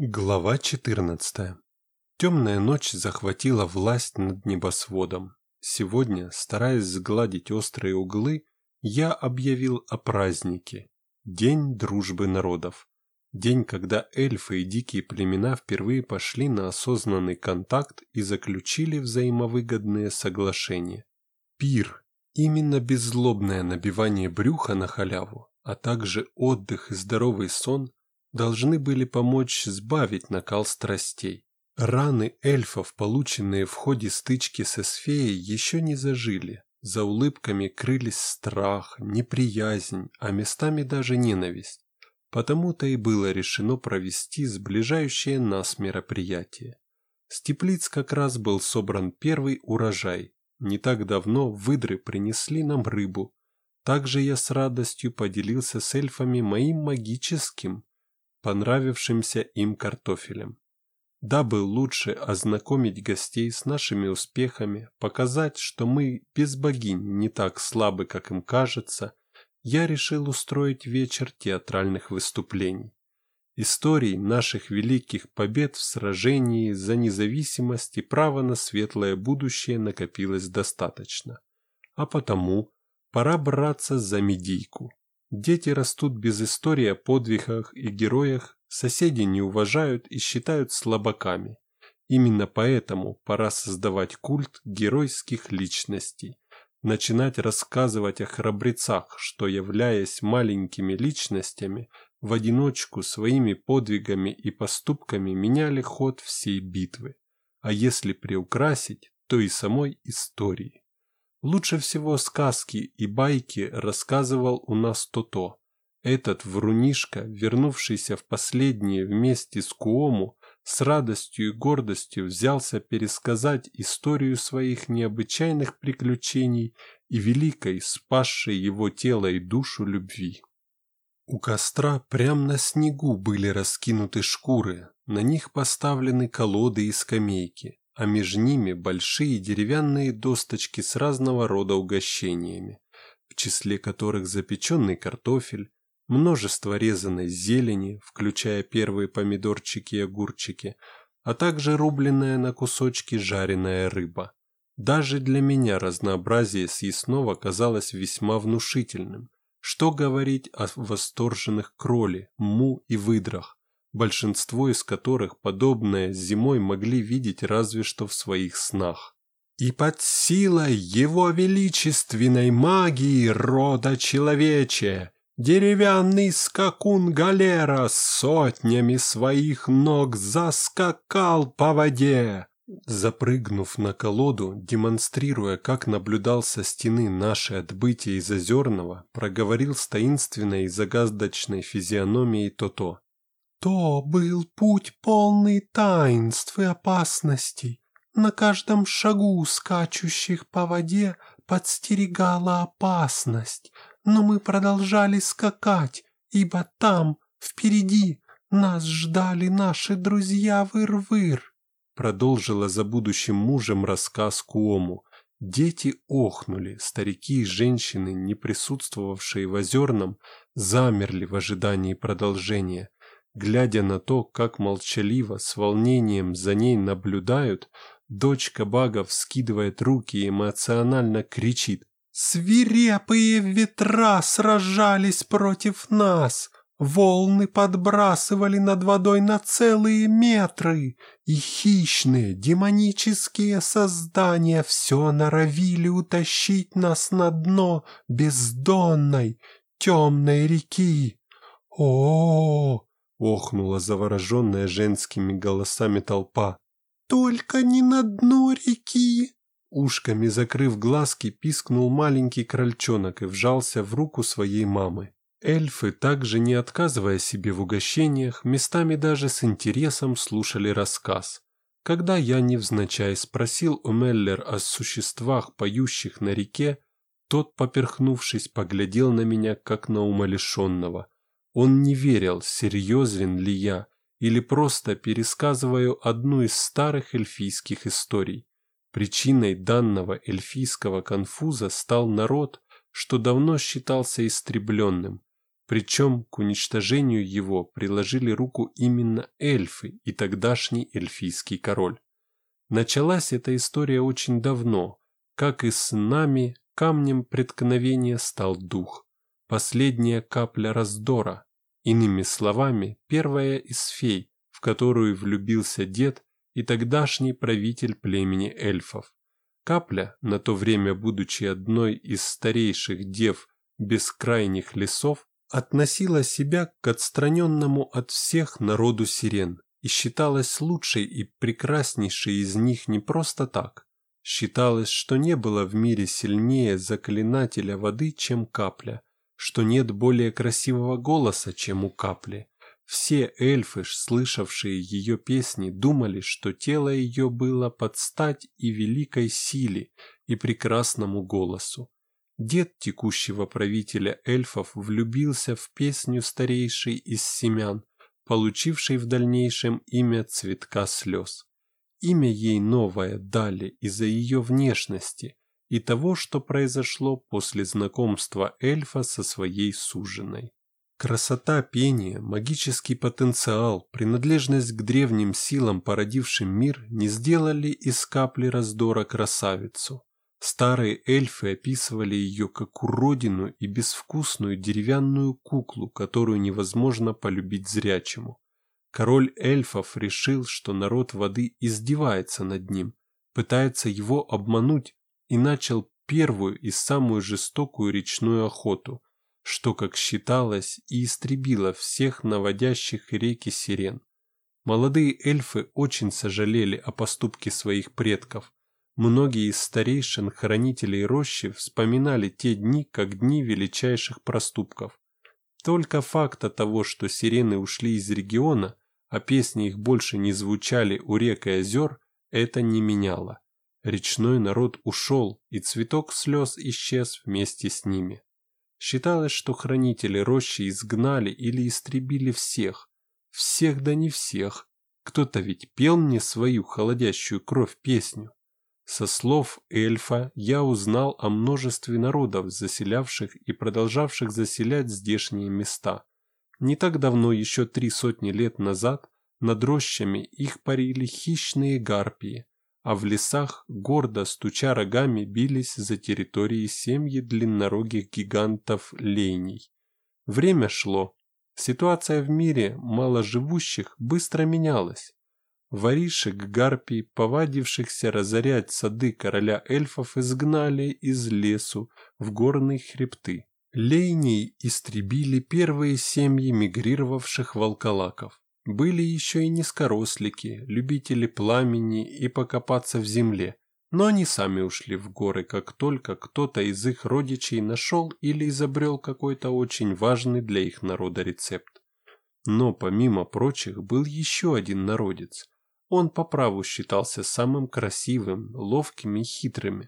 Глава 14. Темная ночь захватила власть над небосводом. Сегодня, стараясь сгладить острые углы, я объявил о празднике. День дружбы народов. День, когда эльфы и дикие племена впервые пошли на осознанный контакт и заключили взаимовыгодные соглашения. Пир. Именно беззлобное набивание брюха на халяву, а также отдых и здоровый сон должны были помочь сбавить накал страстей. Раны эльфов, полученные в ходе стычки со Сфеей, еще не зажили. За улыбками крылись страх, неприязнь, а местами даже ненависть. Потому-то и было решено провести сближающее нас мероприятие. С теплиц как раз был собран первый урожай. Не так давно выдры принесли нам рыбу. Также я с радостью поделился с эльфами моим магическим, понравившимся им картофелем. Дабы лучше ознакомить гостей с нашими успехами, показать, что мы без богинь не так слабы, как им кажется, я решил устроить вечер театральных выступлений. Историй наших великих побед в сражении за независимость и право на светлое будущее накопилось достаточно. А потому пора браться за медийку. Дети растут без истории о подвигах и героях, соседи не уважают и считают слабаками. Именно поэтому пора создавать культ геройских личностей, начинать рассказывать о храбрецах, что, являясь маленькими личностями, в одиночку своими подвигами и поступками меняли ход всей битвы, а если приукрасить, то и самой истории. Лучше всего сказки и байки рассказывал у нас Тото. Этот врунишка, вернувшийся в последние вместе с Куому, с радостью и гордостью взялся пересказать историю своих необычайных приключений и великой, спасшей его тело и душу любви. У костра прямо на снегу были раскинуты шкуры, на них поставлены колоды и скамейки а между ними большие деревянные досточки с разного рода угощениями, в числе которых запеченный картофель, множество резаной зелени, включая первые помидорчики и огурчики, а также рубленная на кусочки жареная рыба. Даже для меня разнообразие съестного казалось весьма внушительным. Что говорить о восторженных кроле, му и выдрах, большинство из которых подобное зимой могли видеть разве что в своих снах. И под силой его величественной магии рода человече, деревянный скакун галера сотнями своих ног заскакал по воде. Запрыгнув на колоду, демонстрируя, как наблюдал со стены наше отбытие из Озерного, проговорил с таинственной и загадочной физиономией То-То. То был путь полный таинств и опасностей. На каждом шагу скачущих по воде подстерегала опасность, но мы продолжали скакать, ибо там, впереди, нас ждали наши друзья Выр-Выр. Продолжила за будущим мужем рассказ Куому. Дети охнули, старики и женщины, не присутствовавшие в озерном, замерли в ожидании продолжения. Глядя на то, как молчаливо, с волнением за ней наблюдают, дочка Багов скидывает руки и эмоционально кричит. «Свирепые ветра сражались против нас!» Волны подбрасывали над водой на целые метры, и хищные демонические создания все норовили утащить нас на дно бездонной темной реки. О, -о, -о Охнула завороженная женскими голосами толпа. «Только не на дно реки!» Ушками закрыв глазки, пискнул маленький крольчонок и вжался в руку своей мамы. Эльфы, также не отказывая себе в угощениях, местами даже с интересом слушали рассказ. Когда я невзначай спросил у Меллер о существах, поющих на реке, тот, поперхнувшись, поглядел на меня, как на умалишенного – он не верил, серьезен ли я, или просто пересказываю одну из старых эльфийских историй. Причиной данного эльфийского конфуза стал народ, что давно считался истребленным. Причем к уничтожению его приложили руку именно эльфы и тогдашний эльфийский король. Началась эта история очень давно, как и с нами камнем преткновения стал дух. Последняя капля раздора, иными словами, первая из фей, в которую влюбился дед и тогдашний правитель племени эльфов. Капля, на то время будучи одной из старейших дев бескрайних лесов, относила себя к отстраненному от всех народу сирен и считалась лучшей и прекраснейшей из них не просто так. Считалось, что не было в мире сильнее заклинателя воды, чем капля, что нет более красивого голоса, чем у капли. Все эльфы, слышавшие ее песни, думали, что тело ее было под стать и великой силе, и прекрасному голосу. Дед текущего правителя эльфов влюбился в песню старейшей из семян, получившей в дальнейшем имя Цветка слез. Имя ей новое дали из-за ее внешности и того, что произошло после знакомства эльфа со своей суженой. Красота пения, магический потенциал, принадлежность к древним силам, породившим мир, не сделали из капли раздора красавицу. Старые эльфы описывали ее как уродину и безвкусную деревянную куклу, которую невозможно полюбить зрячему. Король эльфов решил, что народ воды издевается над ним, пытается его обмануть и начал первую и самую жестокую речную охоту, что, как считалось, и истребило всех наводящих реки сирен. Молодые эльфы очень сожалели о поступке своих предков, Многие из старейшин хранителей рощи вспоминали те дни как дни величайших проступков. Только факта того, что сирены ушли из региона, а песни их больше не звучали у рек и озер, это не меняло. Речной народ ушел, и цветок слез исчез вместе с ними. Считалось, что хранители рощи изгнали или истребили всех. Всех да не всех. Кто-то ведь пел мне свою холодящую кровь песню. Со слов эльфа я узнал о множестве народов, заселявших и продолжавших заселять здешние места. Не так давно, еще три сотни лет назад, над рощами их парили хищные гарпии, а в лесах, гордо стуча рогами, бились за территории семьи длиннорогих гигантов леней. Время шло. Ситуация в мире маложивущих быстро менялась. Воришек гарпий, повадившихся разорять сады короля эльфов, изгнали из лесу в горные хребты. Лейней истребили первые семьи мигрировавших волколаков. Были еще и низкорослики, любители пламени и покопаться в земле, но они сами ушли в горы, как только кто-то из их родичей нашел или изобрел какой-то очень важный для их народа рецепт. Но помимо прочих был еще один народец, он по праву считался самым красивым, ловким и хитрым.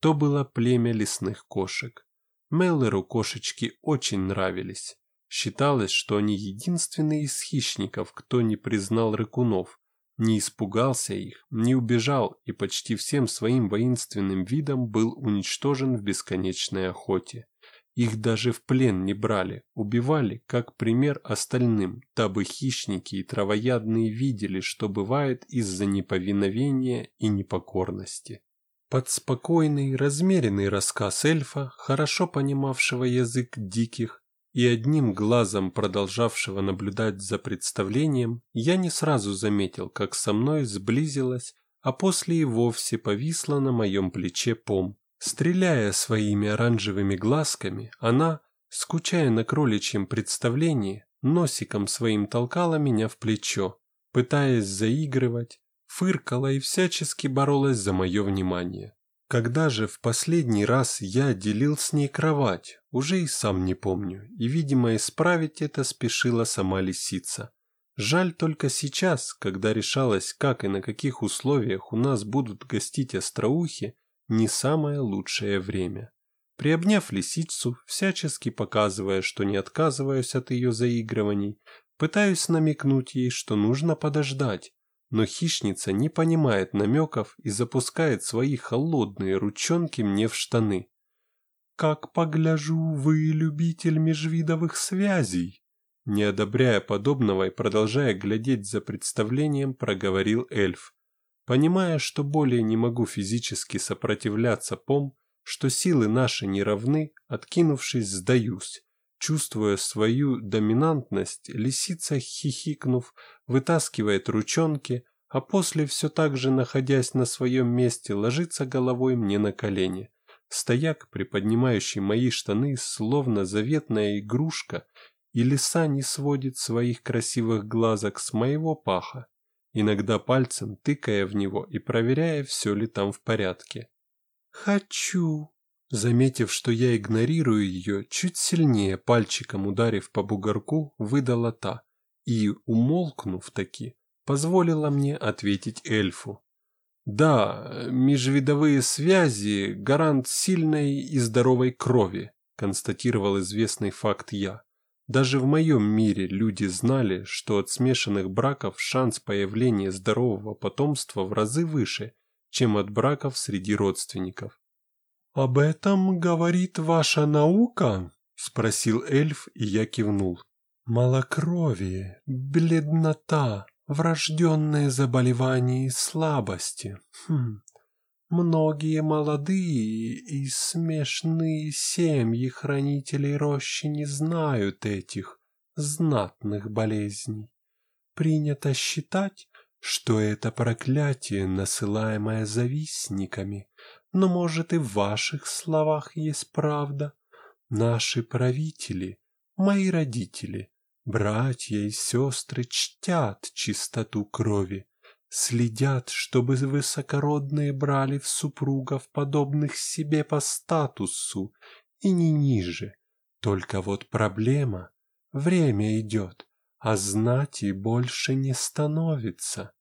То было племя лесных кошек. Меллеру кошечки очень нравились. Считалось, что они единственные из хищников, кто не признал рыкунов, не испугался их, не убежал и почти всем своим воинственным видом был уничтожен в бесконечной охоте. Их даже в плен не брали, убивали, как пример остальным, дабы хищники и травоядные видели, что бывает из-за неповиновения и непокорности. Под спокойный, размеренный рассказ эльфа, хорошо понимавшего язык диких и одним глазом продолжавшего наблюдать за представлением, я не сразу заметил, как со мной сблизилась, а после и вовсе повисла на моем плече пом. Стреляя своими оранжевыми глазками, она, скучая на кроличьем представлении, носиком своим толкала меня в плечо, пытаясь заигрывать, фыркала и всячески боролась за мое внимание. Когда же в последний раз я делил с ней кровать, уже и сам не помню, и, видимо, исправить это спешила сама лисица. Жаль только сейчас, когда решалось, как и на каких условиях у нас будут гостить остроухи, не самое лучшее время. Приобняв лисицу, всячески показывая, что не отказываюсь от ее заигрываний, пытаюсь намекнуть ей, что нужно подождать, но хищница не понимает намеков и запускает свои холодные ручонки мне в штаны. как погляжу, вы любитель межвидовых связей. Не одобряя подобного и продолжая глядеть за представлением, проговорил эльф. Понимая, что более не могу физически сопротивляться пом, что силы наши не равны, откинувшись, сдаюсь. Чувствуя свою доминантность, лисица, хихикнув, вытаскивает ручонки, а после все так же, находясь на своем месте, ложится головой мне на колени. Стояк, приподнимающий мои штаны, словно заветная игрушка, и лиса не сводит своих красивых глазок с моего паха, иногда пальцем тыкая в него и проверяя, все ли там в порядке. «Хочу!» Заметив, что я игнорирую ее, чуть сильнее пальчиком ударив по бугорку, выдала та и, умолкнув таки, позволила мне ответить эльфу. «Да, межвидовые связи – гарант сильной и здоровой крови», констатировал известный факт я. Даже в моем мире люди знали, что от смешанных браков шанс появления здорового потомства в разы выше, чем от браков среди родственников. «Об этом говорит ваша наука?» – спросил эльф, и я кивнул. «Малокровие, бледнота, врожденные заболевания и слабости. Хм. Многие молодые и смешные семьи хранителей рощи не знают этих знатных болезней. Принято считать, что это проклятие, насылаемое завистниками, но, может, и в ваших словах есть правда. Наши правители, мои родители, братья и сестры чтят чистоту крови, следят, чтобы высокородные брали в супругов подобных себе по статусу и не ниже. Только вот проблема, время идет, а знати больше не становится.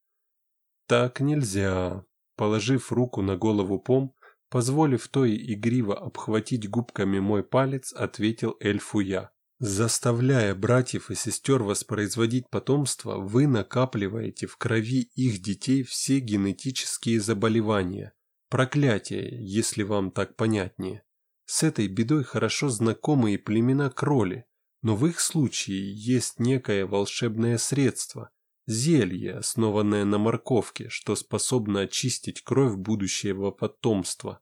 Так нельзя. Положив руку на голову Пом, Позволив той игриво обхватить губками мой палец, ответил эльфу я. Заставляя братьев и сестер воспроизводить потомство, вы накапливаете в крови их детей все генетические заболевания. Проклятие, если вам так понятнее. С этой бедой хорошо знакомы и племена кроли, но в их случае есть некое волшебное средство – зелье, основанное на морковке, что способно очистить кровь будущего потомства.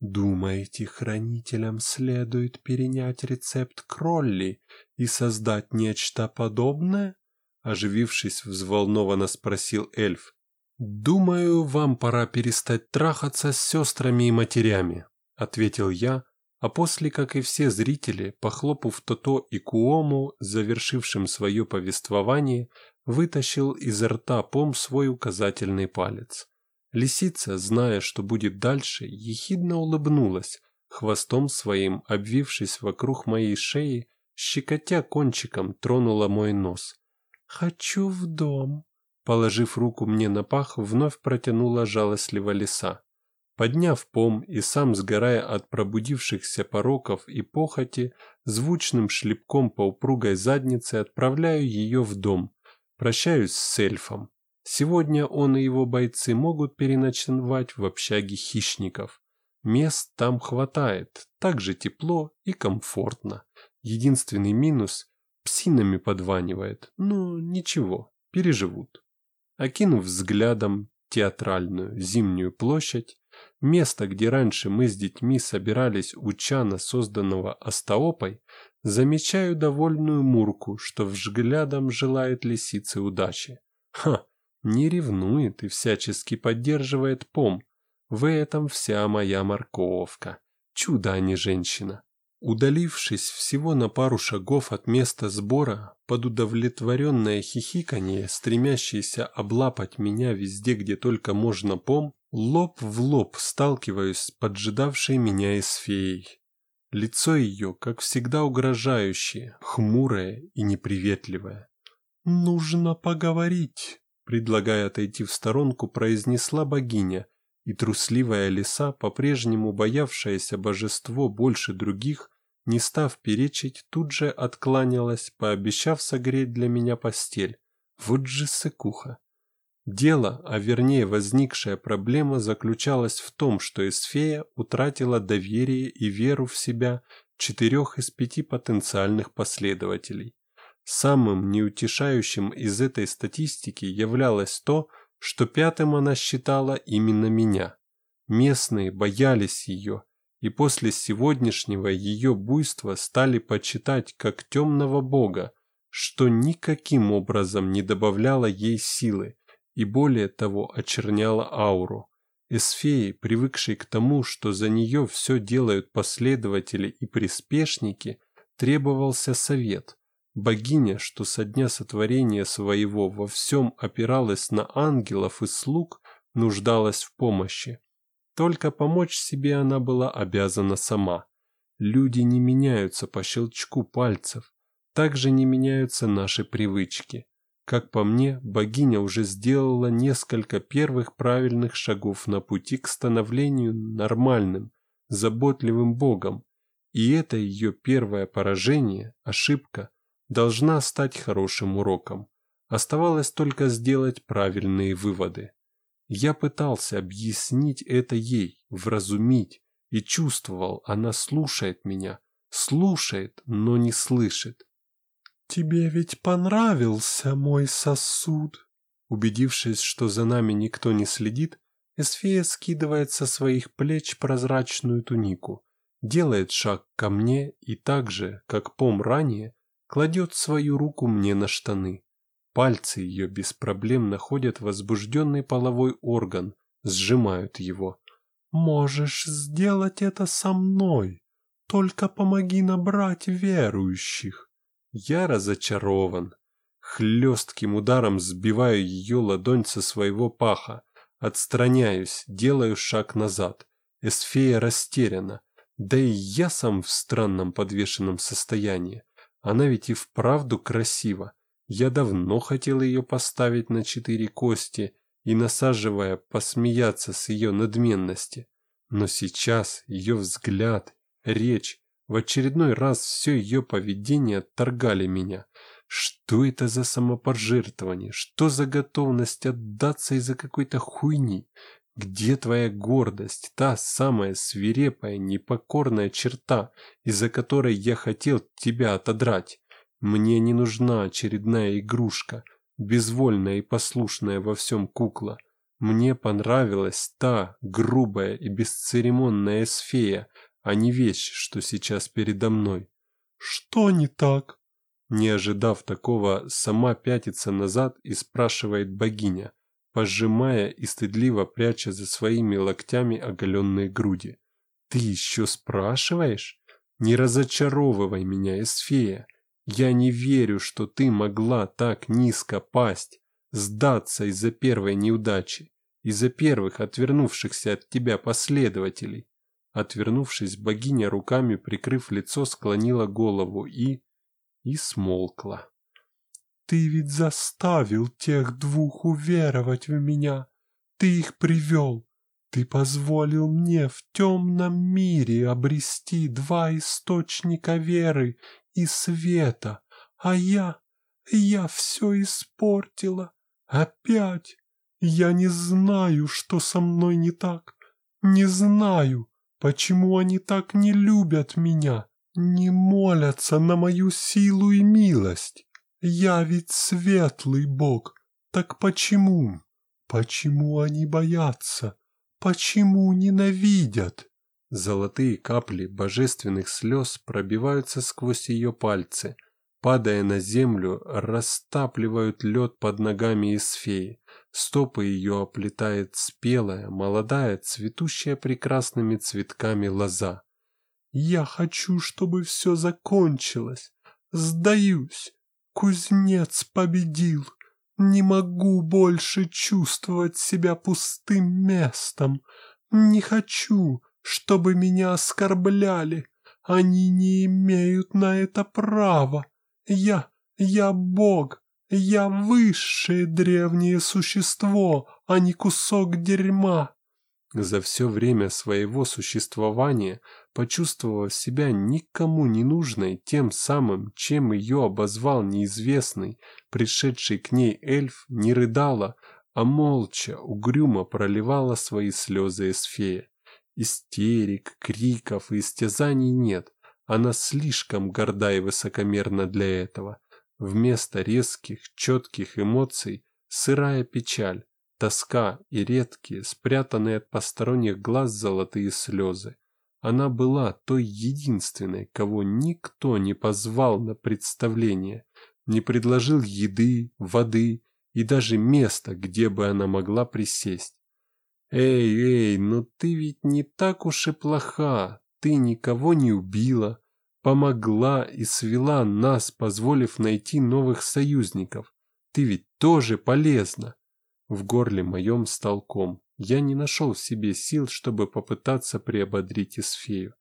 Думаете, хранителям следует перенять рецепт Кролли и создать нечто подобное? Оживившись, взволнованно спросил эльф. «Думаю, вам пора перестать трахаться с сестрами и матерями», ответил я, а после, как и все зрители, похлопав Тото и Куому, завершившим свое повествование, вытащил из рта Пом свой указательный палец. Лисица, зная, что будет дальше, ехидно улыбнулась, хвостом своим обвившись вокруг моей шеи, щекотя кончиком тронула мой нос. «Хочу в дом», — положив руку мне на пах, вновь протянула жалостливо лиса. Подняв пом и сам сгорая от пробудившихся пороков и похоти, звучным шлепком по упругой заднице отправляю ее в дом, прощаюсь с эльфом. Сегодня он и его бойцы могут переночевать в общаге хищников. Мест там хватает, так же тепло и комфортно. Единственный минус – псинами подванивает, но ничего, переживут. Окинув взглядом театральную зимнюю площадь, место, где раньше мы с детьми собирались у чана, созданного Астаопой, замечаю довольную Мурку, что взглядом желает лисице удачи. Ха, не ревнует и всячески поддерживает пом. В этом вся моя морковка. Чудо, а не женщина. Удалившись всего на пару шагов от места сбора, под удовлетворенное хихиканье, стремящееся облапать меня везде, где только можно пом, лоб в лоб сталкиваюсь с поджидавшей меня эсфеей. Лицо ее, как всегда, угрожающее, хмурое и неприветливое. «Нужно поговорить», предлагая отойти в сторонку, произнесла богиня, и трусливая лиса, по-прежнему боявшаяся божество больше других, не став перечить, тут же откланялась, пообещав согреть для меня постель. Вот же сыкуха. Дело, а вернее возникшая проблема заключалась в том, что Эсфея утратила доверие и веру в себя четырех из пяти потенциальных последователей. Самым неутешающим из этой статистики являлось то, что пятым она считала именно меня. Местные боялись ее, и после сегодняшнего ее буйства стали почитать как темного бога, что никаким образом не добавляло ей силы и более того очерняло ауру. Эсфеи, привыкшей к тому, что за нее все делают последователи и приспешники, требовался совет. Богиня, что со дня сотворения своего во всем опиралась на ангелов и слуг, нуждалась в помощи. Только помочь себе она была обязана сама. Люди не меняются по щелчку пальцев, также не меняются наши привычки. Как по мне, богиня уже сделала несколько первых правильных шагов на пути к становлению нормальным, заботливым богом, и это ее первое поражение, ошибка, должна стать хорошим уроком. Оставалось только сделать правильные выводы. Я пытался объяснить это ей, вразумить, и чувствовал, она слушает меня, слушает, но не слышит. «Тебе ведь понравился мой сосуд?» Убедившись, что за нами никто не следит, Эсфея скидывает со своих плеч прозрачную тунику, делает шаг ко мне и так же, как пом ранее, кладет свою руку мне на штаны. Пальцы ее без проблем находят возбужденный половой орган, сжимают его. «Можешь сделать это со мной, только помоги набрать верующих». Я разочарован. Хлестким ударом сбиваю ее ладонь со своего паха, отстраняюсь, делаю шаг назад. Эсфея растеряна, да и я сам в странном подвешенном состоянии. Она ведь и вправду красива. Я давно хотел ее поставить на четыре кости и, насаживая, посмеяться с ее надменности. Но сейчас ее взгляд, речь, в очередной раз все ее поведение отторгали меня. Что это за самопожертвование? Что за готовность отдаться из-за какой-то хуйни? Где твоя гордость, та самая свирепая, непокорная черта, из-за которой я хотел тебя отодрать? Мне не нужна очередная игрушка, безвольная и послушная во всем кукла. Мне понравилась та грубая и бесцеремонная эсфея, а не вещь, что сейчас передо мной. «Что не так?» Не ожидав такого, сама пятится назад и спрашивает богиня, пожимая и стыдливо пряча за своими локтями оголенные груди. «Ты еще спрашиваешь? Не разочаровывай меня, Эсфея!» Я не верю, что ты могла так низко пасть, сдаться из-за первой неудачи, из-за первых отвернувшихся от тебя последователей. Отвернувшись, богиня руками, прикрыв лицо, склонила голову и... и смолкла. «Ты ведь заставил тех двух уверовать в меня. Ты их привел. Ты позволил мне в темном мире обрести два источника веры и света, а я, я все испортила. Опять. Я не знаю, что со мной не так. Не знаю, почему они так не любят меня, не молятся на мою силу и милость. Я ведь светлый Бог. Так почему? Почему они боятся? Почему ненавидят? Золотые капли божественных слез пробиваются сквозь ее пальцы, падая на землю, растапливают лед под ногами из феи. Стопы ее оплетает спелая, молодая, цветущая прекрасными цветками лоза. «Я хочу, чтобы все закончилось. Сдаюсь. Кузнец победил. Не могу больше чувствовать себя пустым местом. Не хочу, чтобы меня оскорбляли. Они не имеют на это права. Я, я Бог, я высшее древнее существо, а не кусок дерьма. За все время своего существования, почувствовав себя никому не нужной тем самым, чем ее обозвал неизвестный, пришедший к ней эльф, не рыдала, а молча, угрюмо проливала свои слезы Эсфея. Истерик, криков и истязаний нет. Она слишком горда и высокомерна для этого. Вместо резких, четких эмоций сырая печаль, тоска и редкие, спрятанные от посторонних глаз золотые слезы. Она была той единственной, кого никто не позвал на представление, не предложил еды, воды и даже места, где бы она могла присесть. «Эй, эй, но ну ты ведь не так уж и плоха, ты никого не убила, помогла и свела нас, позволив найти новых союзников. Ты ведь тоже полезна». В горле моем стал ком. Я не нашел в себе сил, чтобы попытаться приободрить Исфею.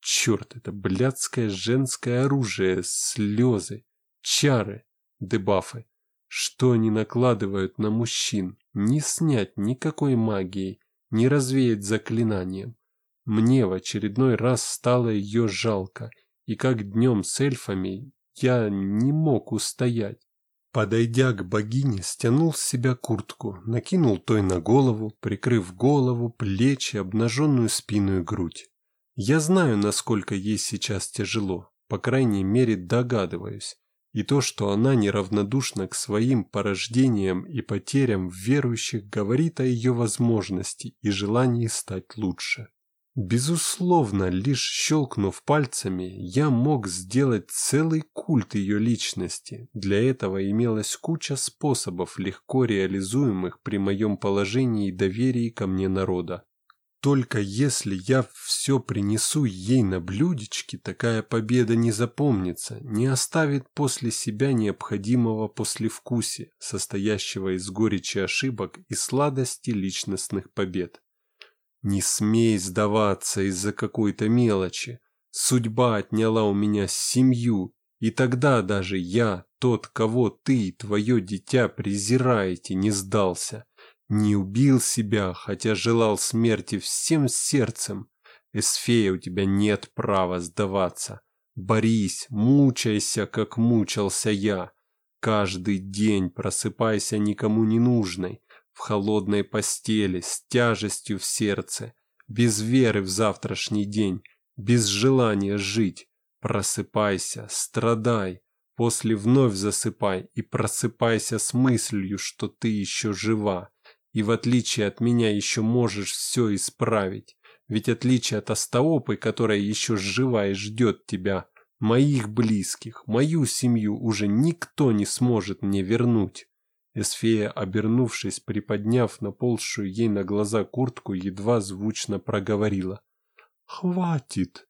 Черт, это блядское женское оружие, слезы, чары, дебафы. Что они накладывают на мужчин, не снять никакой магией, не развеять заклинанием. Мне в очередной раз стало ее жалко, и как днем с эльфами я не мог устоять. Подойдя к богине, стянул с себя куртку, накинул той на голову, прикрыв голову, плечи, обнаженную спину и грудь. Я знаю, насколько ей сейчас тяжело, по крайней мере догадываюсь, и то, что она неравнодушна к своим порождениям и потерям верующих, говорит о ее возможности и желании стать лучше. Безусловно, лишь щелкнув пальцами, я мог сделать целый культ ее личности. Для этого имелась куча способов, легко реализуемых при моем положении и доверии ко мне народа. Только если я все принесу ей на блюдечке, такая победа не запомнится, не оставит после себя необходимого послевкусия, состоящего из горечи ошибок и сладости личностных побед. Не смей сдаваться из-за какой-то мелочи. Судьба отняла у меня семью, и тогда даже я, тот, кого ты и твое дитя презираете, не сдался. Не убил себя, хотя желал смерти всем сердцем. Эсфея, у тебя нет права сдаваться. Борись, мучайся, как мучился я. Каждый день просыпайся никому не нужной, в холодной постели, с тяжестью в сердце, без веры в завтрашний день, без желания жить. Просыпайся, страдай, после вновь засыпай и просыпайся с мыслью, что ты еще жива и в отличие от меня еще можешь все исправить. Ведь отличие от Астаопы, которая еще жива и ждет тебя, моих близких, мою семью уже никто не сможет мне вернуть. Эсфея, обернувшись, приподняв наползшую ей на глаза куртку, едва звучно проговорила. «Хватит!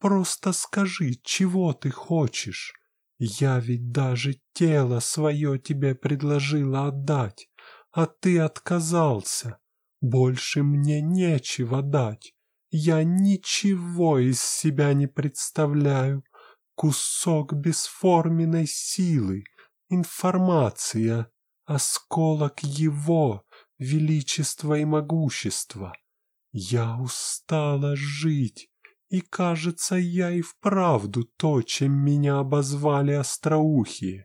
Просто скажи, чего ты хочешь? Я ведь даже тело свое тебе предложила отдать а ты отказался. Больше мне нечего дать. Я ничего из себя не представляю. Кусок бесформенной силы, информация, осколок его, величества и могущества. Я устала жить, и, кажется, я и вправду то, чем меня обозвали остроухие.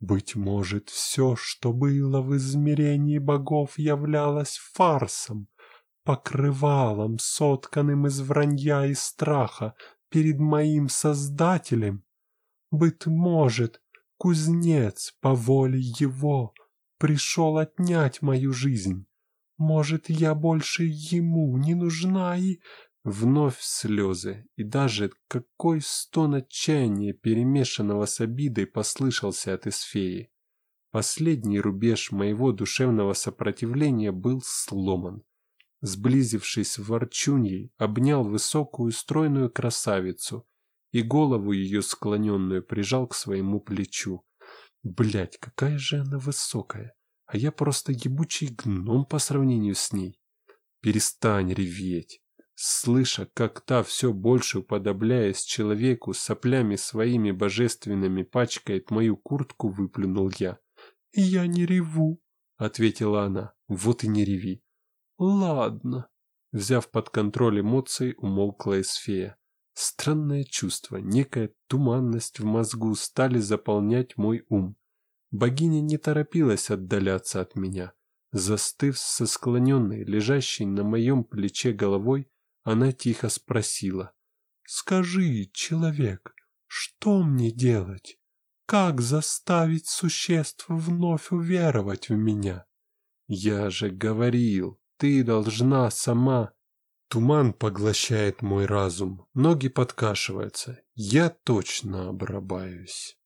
Быть может, все, что было в измерении богов, являлось фарсом, покрывалом, сотканным из вранья и страха перед моим Создателем? Быть может, кузнец по воле его пришел отнять мою жизнь? Может, я больше ему не нужна и Вновь слезы, и даже какой стон отчаяния, перемешанного с обидой, послышался от Эсфеи. Последний рубеж моего душевного сопротивления был сломан. Сблизившись в ворчуньей, обнял высокую стройную красавицу и голову ее склоненную прижал к своему плечу. Блять, какая же она высокая, а я просто ебучий гном по сравнению с ней. Перестань реветь. Слыша, как та все больше уподобляясь человеку, соплями своими божественными пачкает мою куртку, выплюнул я. «Я не реву», — ответила она. «Вот и не реви». «Ладно». Взяв под контроль эмоции, умолкла Эсфея. Странное чувство, некая туманность в мозгу стали заполнять мой ум. Богиня не торопилась отдаляться от меня. Застыв со склоненной, лежащей на моем плече головой, она тихо спросила. «Скажи, человек, что мне делать? Как заставить существ вновь уверовать в меня?» «Я же говорил, ты должна сама...» Туман поглощает мой разум, ноги подкашиваются, я точно обрабаюсь.